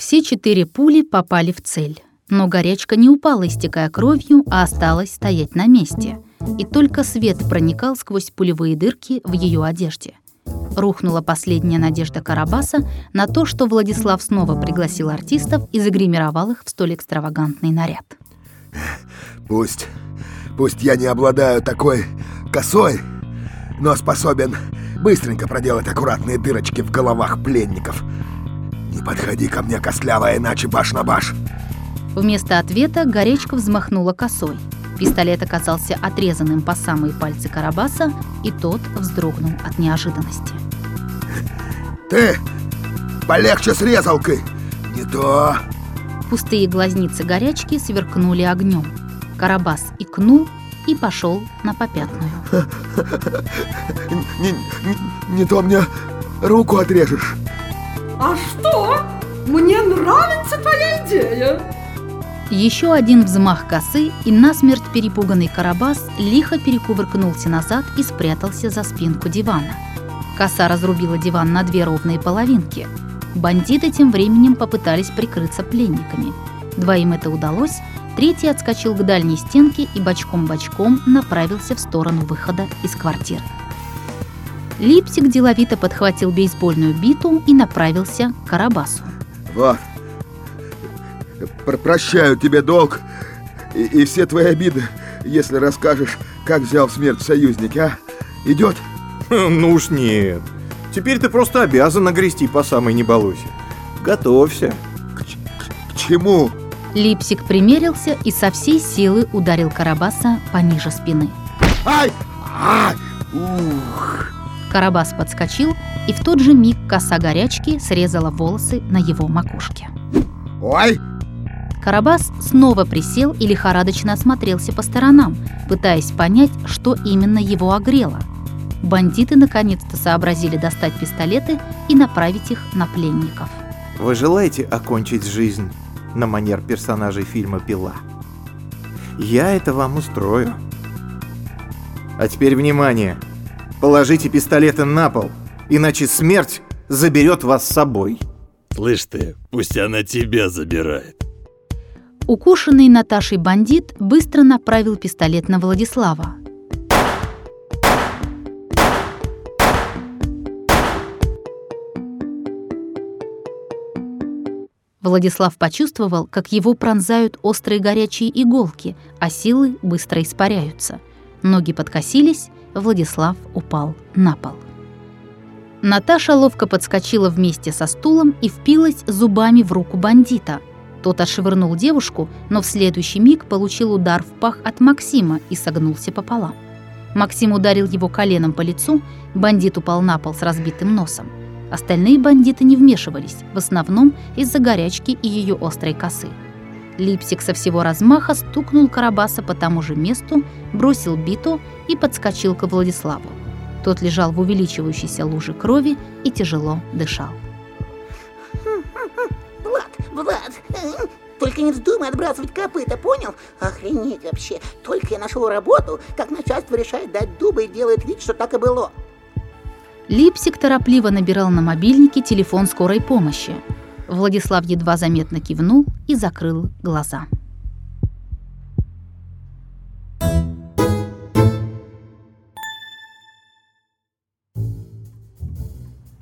Все четыре пули попали в цель. Но горячка не упала, истекая кровью, а осталась стоять на месте. И только свет проникал сквозь пулевые дырки в ее одежде. Рухнула последняя надежда Карабаса на то, что Владислав снова пригласил артистов и загримировал их в столь экстравагантный наряд. Пусть, пусть я не обладаю такой косой, но способен быстренько проделать аккуратные дырочки в головах пленников. Не подходи ко мне, костлявая, иначе баш на баш. Вместо ответа Горечка взмахнула косой. Пистолет оказался отрезанным по самые пальцы Карабаса, и тот вздрогнул от неожиданности. Ты полегче с резалкой. Не то. Пустые глазницы горячки сверкнули огнем. Карабас икнул и пошел на попятную. Не, не, не то мне руку отрежешь. А что? Мне нравится твоя идея. Еще один взмах косы, и насмерть перепуганный Карабас лихо перекувыркнулся назад и спрятался за спинку дивана. Коса разрубила диван на две ровные половинки. Бандиты тем временем попытались прикрыться пленниками. Двоим это удалось, третий отскочил к дальней стенке и бочком-бочком направился в сторону выхода из квартиры. Липсик деловито подхватил бейсбольную биту и направился к Карабасу. Вот, Пр прощаю тебе долг и, и все твои обиды, если расскажешь, как взял смерть союзники, а? Идет? Ну уж нет. Теперь ты просто обязан нагрести по самой не Готовься. К, к, к чему? Липсик примерился и со всей силы ударил Карабаса пониже спины. Ай! Ай! Ух! Карабас подскочил, и в тот же миг коса горячки срезала волосы на его макушке. Ой! Карабас снова присел и лихорадочно осмотрелся по сторонам, пытаясь понять, что именно его огрело. Бандиты наконец-то сообразили достать пистолеты и направить их на пленников. Вы желаете окончить жизнь на манер персонажей фильма «Пила»? Я это вам устрою. А теперь внимание! Положите пистолеты на пол, иначе смерть заберет вас с собой. Слышь ты, пусть она тебя забирает. Укушенный Наташей бандит быстро направил пистолет на Владислава. Владислав почувствовал, как его пронзают острые горячие иголки, а силы быстро испаряются. Ноги подкосились, Владислав упал на пол. Наташа ловко подскочила вместе со стулом и впилась зубами в руку бандита – тот отшвырнул девушку, но в следующий миг получил удар в пах от Максима и согнулся пополам. Максим ударил его коленом по лицу, бандит упал на пол с разбитым носом. Остальные бандиты не вмешивались, в основном из-за горячки и ее острой косы. Липсик со всего размаха стукнул Карабаса по тому же месту, бросил биту и подскочил к Владиславу. Тот лежал в увеличивающейся луже крови и тяжело дышал. Влад, только не вздумай отбрасывать копыта, понял? Охренеть вообще. Только я нашел работу, как начальство решает дать дубы и делает вид, что так и было. Липсик торопливо набирал на мобильнике телефон скорой помощи. Владислав едва заметно кивнул и закрыл глаза.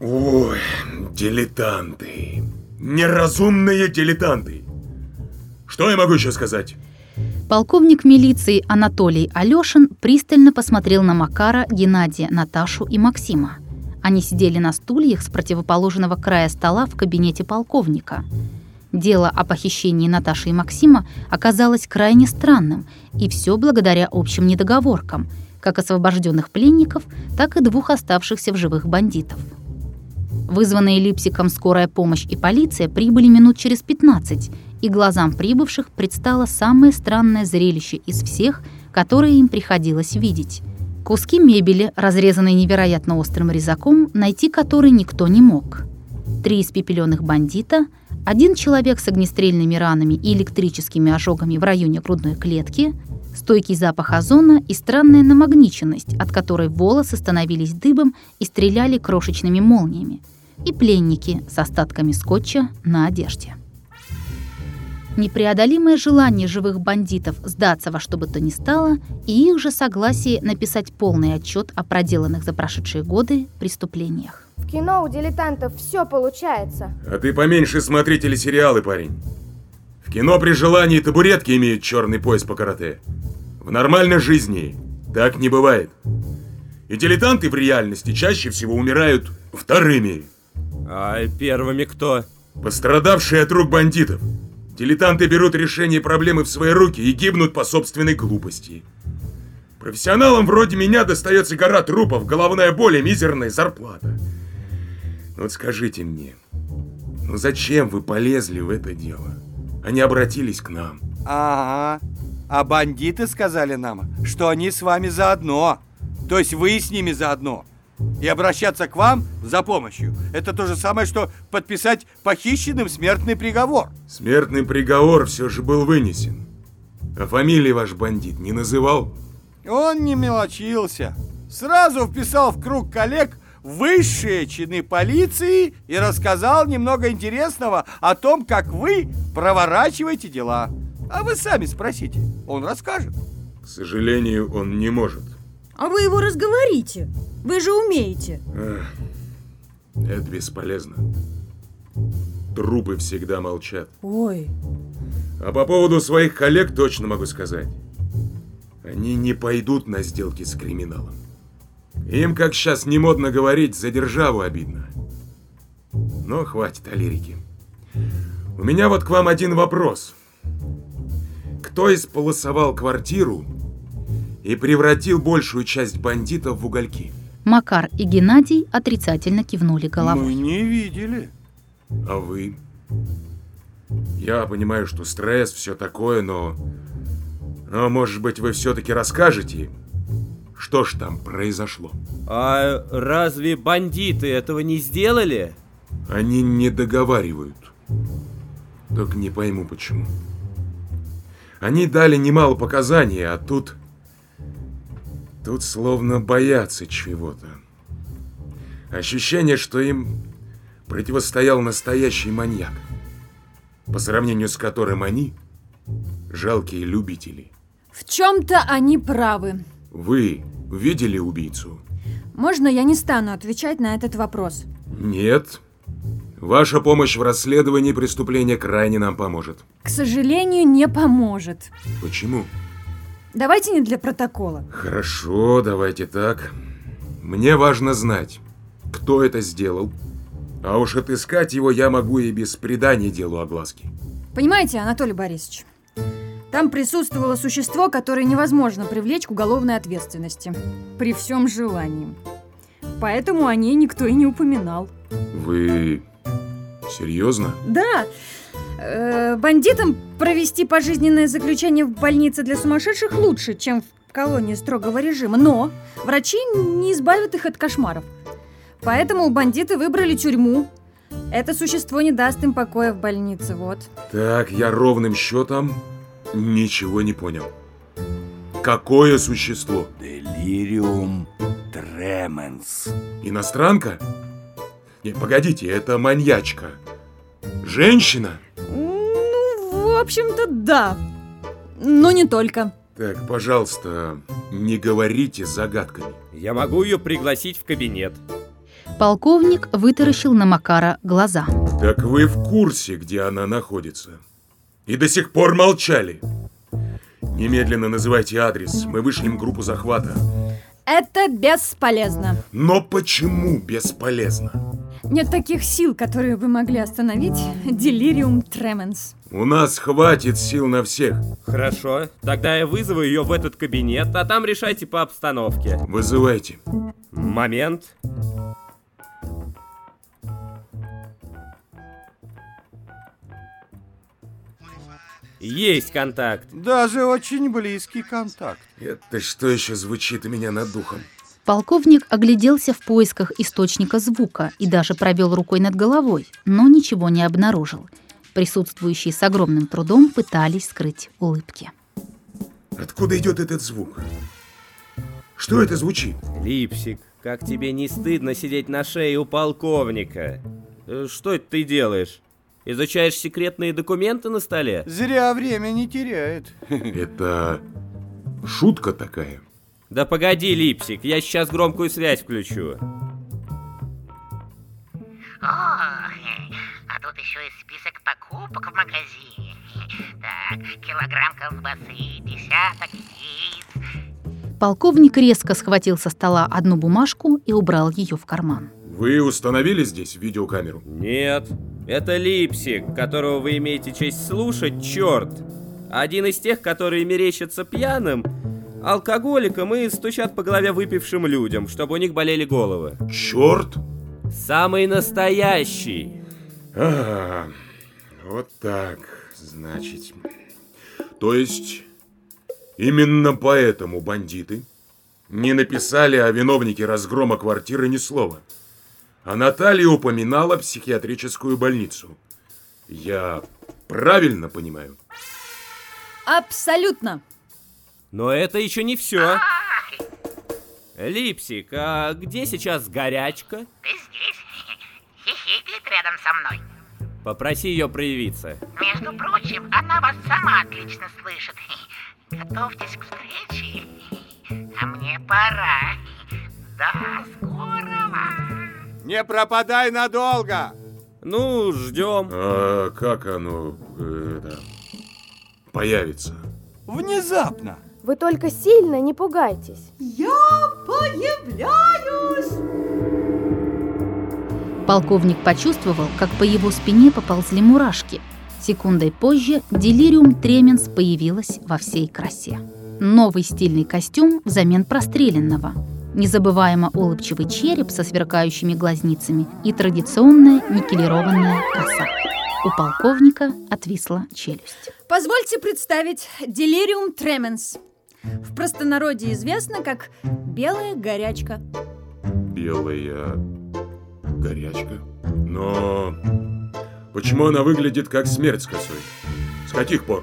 Ой, дилетанты. Неразумные дилетанты. Что я могу еще сказать? Полковник милиции Анатолий Алешин пристально посмотрел на Макара, Геннадия, Наташу и Максима. Они сидели на стульях с противоположного края стола в кабинете полковника. Дело о похищении Наташи и Максима оказалось крайне странным, и все благодаря общим недоговоркам, как освобожденных пленников, так и двух оставшихся в живых бандитов. Вызванные Липсиком скорая помощь и полиция прибыли минут через 15, и глазам прибывших предстало самое странное зрелище из всех, которые им приходилось видеть. Куски мебели, разрезанные невероятно острым резаком, найти которые никто не мог. Три испепеленных бандита, один человек с огнестрельными ранами и электрическими ожогами в районе грудной клетки, стойкий запах озона и странная намагниченность, от которой волосы становились дыбом и стреляли крошечными молниями – и пленники с остатками скотча на одежде. Непреодолимое желание живых бандитов сдаться во что бы то ни стало и их же согласие написать полный отчет о проделанных за прошедшие годы преступлениях. В кино у дилетантов все получается. А ты поменьше смотри телесериалы, парень. В кино при желании табуретки имеют черный пояс по карате. В нормальной жизни так не бывает. И дилетанты в реальности чаще всего умирают вторыми. А первыми кто? Пострадавшие от рук бандитов. Дилетанты берут решение проблемы в свои руки и гибнут по собственной глупости. Профессионалам вроде меня достается гора трупов, головная боль и мизерная зарплата. Ну вот скажите мне, ну зачем вы полезли в это дело? Они обратились к нам. Ага. А бандиты сказали нам, что они с вами заодно. То есть вы с ними заодно. И обращаться к вам за помощью – это то же самое, что подписать похищенным смертный приговор. Смертный приговор все же был вынесен. А фамилии ваш бандит не называл? Он не мелочился. Сразу вписал в круг коллег высшие чины полиции и рассказал немного интересного о том, как вы проворачиваете дела. А вы сами спросите, он расскажет. К сожалению, он не может. А вы его разговорите. Вы же умеете. Эх, это бесполезно. Трупы всегда молчат. Ой. А по поводу своих коллег точно могу сказать. Они не пойдут на сделки с криминалом. Им, как сейчас не модно говорить, за державу обидно. Но хватит о лирике. У меня вот к вам один вопрос. Кто исполосовал квартиру и превратил большую часть бандитов в угольки? Макар и Геннадий отрицательно кивнули Мы головой. не видели. А вы? Я понимаю, что стресс, все такое, но... Но, может быть, вы все-таки расскажете, что ж там произошло? А разве бандиты этого не сделали? Они не договаривают. Только не пойму, почему. Они дали немало показаний, а тут... Тут словно боятся чего-то. Ощущение, что им противостоял настоящий маньяк, по сравнению с которым они жалкие любители. В чем-то они правы. Вы видели убийцу? Можно я не стану отвечать на этот вопрос? Нет. Ваша помощь в расследовании преступления крайне нам поможет. К сожалению, не поможет. Почему? Давайте не для протокола. Хорошо, давайте так. Мне важно знать, кто это сделал. А уж отыскать его я могу и без придания делу огласки. Понимаете, Анатолий Борисович, там присутствовало существо, которое невозможно привлечь к уголовной ответственности. При всем желании. Поэтому о ней никто и не упоминал. Вы серьезно? Да, э, бандитам провести пожизненное заключение в больнице для сумасшедших лучше, чем в колонии строгого режима. Но врачи не избавят их от кошмаров. Поэтому бандиты выбрали тюрьму. Это существо не даст им покоя в больнице, вот. Так, я ровным счетом ничего не понял. Какое существо? Делириум тременс. Иностранка? Нет, погодите, это маньячка. Женщина? Ну, в общем-то, да. Но не только. Так, пожалуйста, не говорите загадками. Я могу ее пригласить в кабинет. Полковник вытаращил на Макара глаза. Так вы в курсе, где она находится? И до сих пор молчали. Немедленно называйте адрес, мы вышлем группу захвата. Это бесполезно. Но почему бесполезно? Нет таких сил, которые бы могли остановить делириум тременс. У нас хватит сил на всех. Хорошо, тогда я вызову ее в этот кабинет, а там решайте по обстановке. Вызывайте. Момент. Есть контакт. Даже очень близкий контакт. Это что еще звучит у меня над духом? Полковник огляделся в поисках источника звука и даже провел рукой над головой, но ничего не обнаружил. Присутствующие с огромным трудом пытались скрыть улыбки. Откуда идет этот звук? Что это звучит? Липсик, как тебе не стыдно сидеть на шее у полковника? Э, Что это ты делаешь? Изучаешь секретные документы на столе? Зря время не теряет. Это шутка такая. Да погоди, Липсик, я сейчас громкую связь включу. О, а тут еще и список покупок в магазине. Так, килограмм колбасы, десяток яиц. Полковник резко схватил со стола одну бумажку и убрал ее в карман. Вы установили здесь видеокамеру? Нет, это Липсик, которого вы имеете честь слушать, черт. Один из тех, которые мерещатся пьяным, алкоголикам и стучат по голове выпившим людям, чтобы у них болели головы. Черт! Самый настоящий. А, вот так, значит. То есть, именно поэтому бандиты не написали о виновнике разгрома квартиры ни слова. А Наталья упоминала психиатрическую больницу. Я правильно понимаю? Абсолютно. Но это еще не все. Липсик, а где сейчас горячка? Ты здесь? Хихикает рядом со мной. Попроси ее проявиться. Между прочим, она вас сама отлично слышит. Готовьтесь к встрече. А мне пора. До скорого. Не пропадай надолго. Ну, ждем. А как оно э, это, появится? Внезапно. Вы только сильно не пугайтесь. Я появляюсь! Полковник почувствовал, как по его спине поползли мурашки. Секундой позже делириум Тременс появилась во всей красе. Новый стильный костюм взамен простреленного. Незабываемо улыбчивый череп со сверкающими глазницами и традиционная никелированная коса. У полковника отвисла челюсть. Позвольте представить Делириум Тременс. В простонародье известно как белая горячка. Белая горячка. Но почему она выглядит как смерть с косой? С каких пор?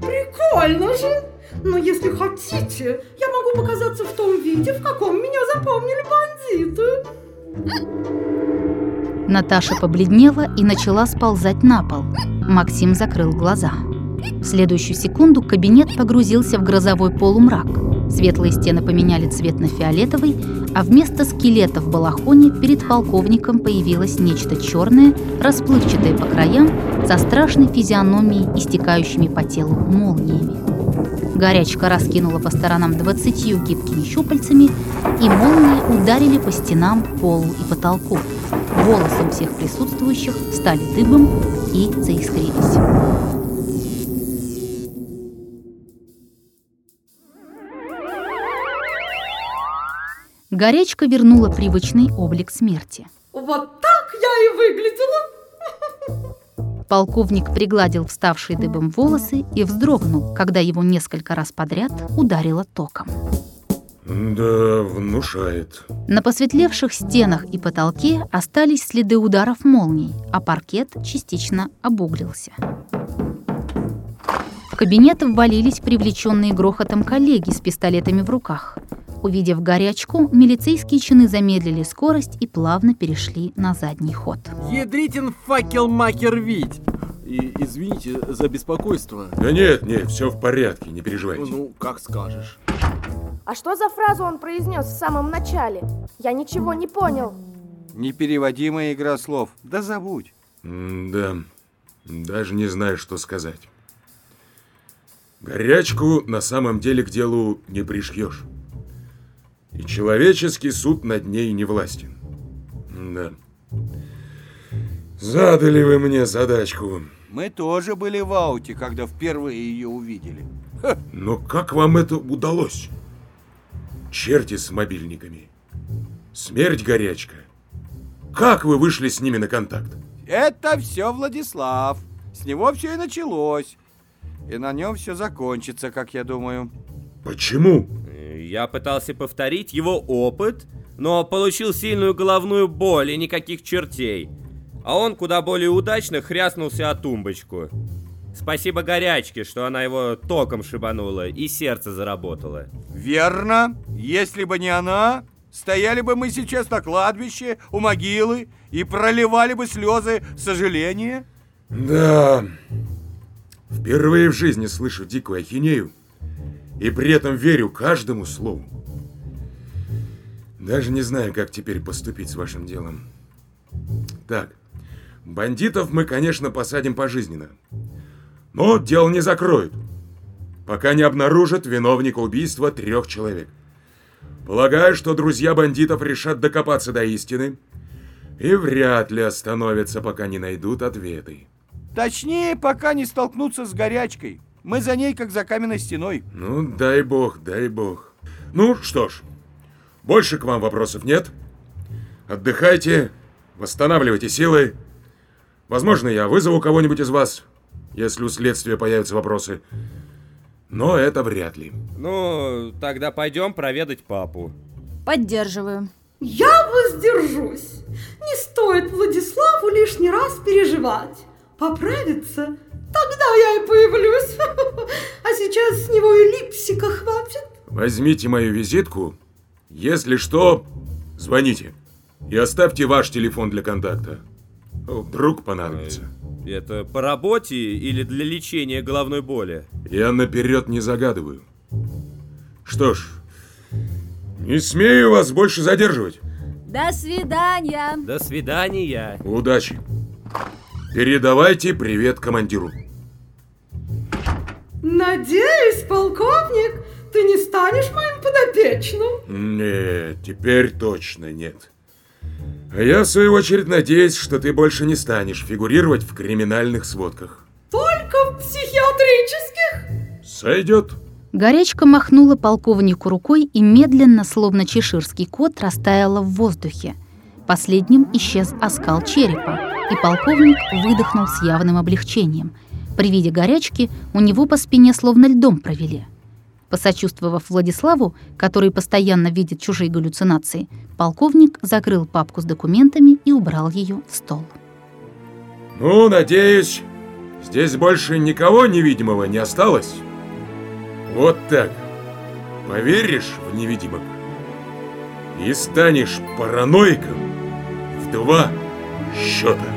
Прикольно же! Но если хотите, я могу показаться в том виде, в каком меня запомнили бандиты. Наташа побледнела и начала сползать на пол. Максим закрыл глаза. В следующую секунду кабинет погрузился в грозовой полумрак. Светлые стены поменяли цвет на фиолетовый, а вместо скелета в балахоне перед полковником появилось нечто черное, расплывчатое по краям, со страшной физиономией, истекающими по телу молниями. Горячка раскинула по сторонам двадцатью гибкими щупальцами, и молнии ударили по стенам, полу и потолку. Волосы у всех присутствующих стали дыбом и заискрились. Горячка вернула привычный облик смерти. Вот так я и выглядела. Полковник пригладил вставшие дыбом волосы и вздрогнул, когда его несколько раз подряд ударило током. Да, внушает. На посветлевших стенах и потолке остались следы ударов молний, а паркет частично обуглился. В кабинет ввалились привлеченные грохотом коллеги с пистолетами в руках. Увидев горячку, милицейские чины замедлили скорость и плавно перешли на задний ход. Ядритин факел-макер Вить. И извините за беспокойство. Да нет, нет, все в порядке, не переживайте. Ну, как скажешь. А что за фразу он произнес в самом начале? Я ничего не понял. Непереводимая игра слов. Да забудь. М, Да, даже не знаю, что сказать. Горячку на самом деле к делу не пришьешь. И человеческий суд над ней не властен. Да. Задали вы мне задачку. Мы тоже были в ауте, когда впервые ее увидели. Но как вам это удалось? Черти с мобильниками. Смерть горячка. Как вы вышли с ними на контакт? Это все Владислав. С него все и началось. И на нем все закончится, как я думаю. Почему? Я пытался повторить его опыт, но получил сильную головную боль и никаких чертей. А он куда более удачно хряснулся о тумбочку. Спасибо горячке, что она его током шибанула и сердце заработало. Верно. Если бы не она, стояли бы мы сейчас на кладбище у могилы и проливали бы слезы сожаления. Да, впервые в жизни слышу дикую ахинею и при этом верю каждому слову. Даже не знаю, как теперь поступить с вашим делом. Так, бандитов мы, конечно, посадим пожизненно. Но дело не закроют, пока не обнаружат виновника убийства трех человек. Полагаю, что друзья бандитов решат докопаться до истины и вряд ли остановятся, пока не найдут ответы. Точнее, пока не столкнутся с горячкой. Мы за ней, как за каменной стеной. Ну, дай бог, дай бог. Ну, что ж, больше к вам вопросов нет. Отдыхайте, восстанавливайте силы. Возможно, я вызову кого-нибудь из вас, если у следствия появятся вопросы. Но это вряд ли. Ну, тогда пойдем проведать папу. Поддерживаю. Я воздержусь. Не стоит Владиславу лишний раз переживать. Поправится, тогда я и появлюсь. А сейчас с него и липсика хватит. Возьмите мою визитку. Если что, звоните. И оставьте ваш телефон для контакта. Вдруг понадобится. Это по работе или для лечения головной боли? Я наперед не загадываю. Что ж, не смею вас больше задерживать. До свидания. До свидания. Удачи. Передавайте привет командиру. Надеюсь, полковник, ты не станешь моим подопечным? Нет, теперь точно нет. А я, в свою очередь, надеюсь, что ты больше не станешь фигурировать в криминальных сводках. Только в психиатрических? Сойдет. Горячка махнула полковнику рукой и медленно, словно чеширский кот, растаяла в воздухе. Последним исчез оскал черепа, и полковник выдохнул с явным облегчением. При виде горячки у него по спине словно льдом провели. Посочувствовав Владиславу, который постоянно видит чужие галлюцинации, полковник закрыл папку с документами и убрал ее в стол. Ну, надеюсь, здесь больше никого невидимого не осталось. Вот так. Поверишь в невидимок и станешь параноиком в два счета.